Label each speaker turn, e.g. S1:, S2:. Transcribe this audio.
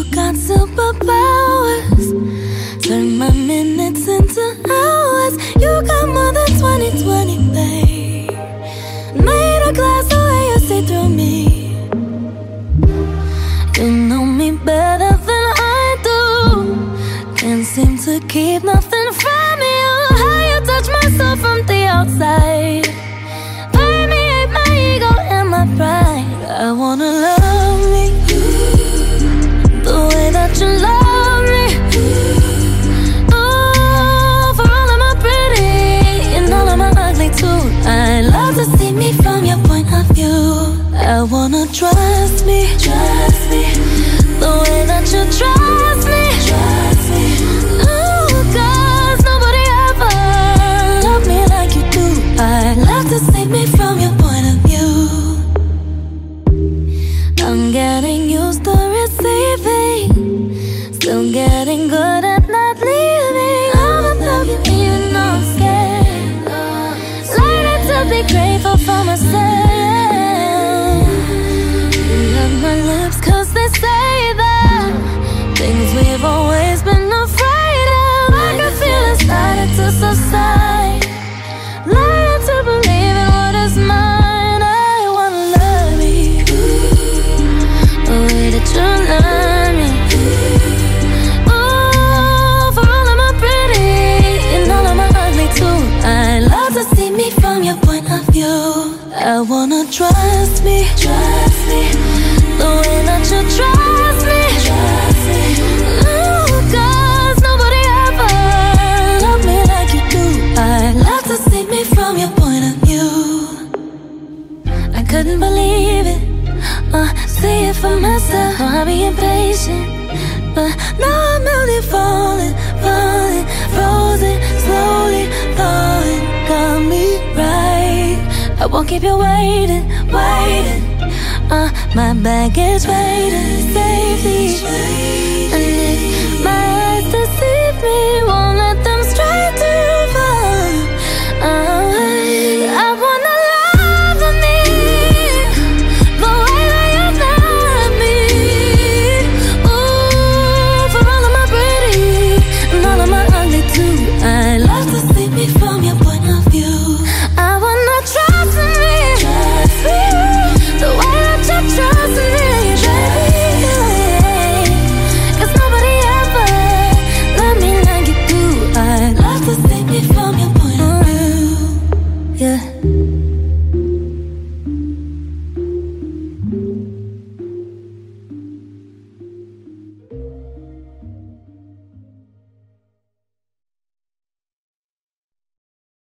S1: you got superpowers. Turn my minutes into hours. You got more than 2020, babe. Made a glass the way you see through me. You know me better than I do. Can't seem to keep nothing from you. How you touch my soul from the outside. I wanna trust me, trust me, the way that you trust me, trust me. Ooh, 'cause nobody ever loved me like you do. I love to see me from your point of view. I'm getting used to receiving, still getting good at not leaving. I'm love you even though I'm scared. Learning to be grateful point of view. I wanna trust me, trust me, the way that you trust me, trust me. 'cause nobody ever loved me like you do. I love to see me from your point of view. I couldn't believe it. Uh, see it for myself. Oh, I'll be impatient. But now I'm really falling, falling, won't keep you waiting, waiting. Uh, my bag is waiting, safely. And if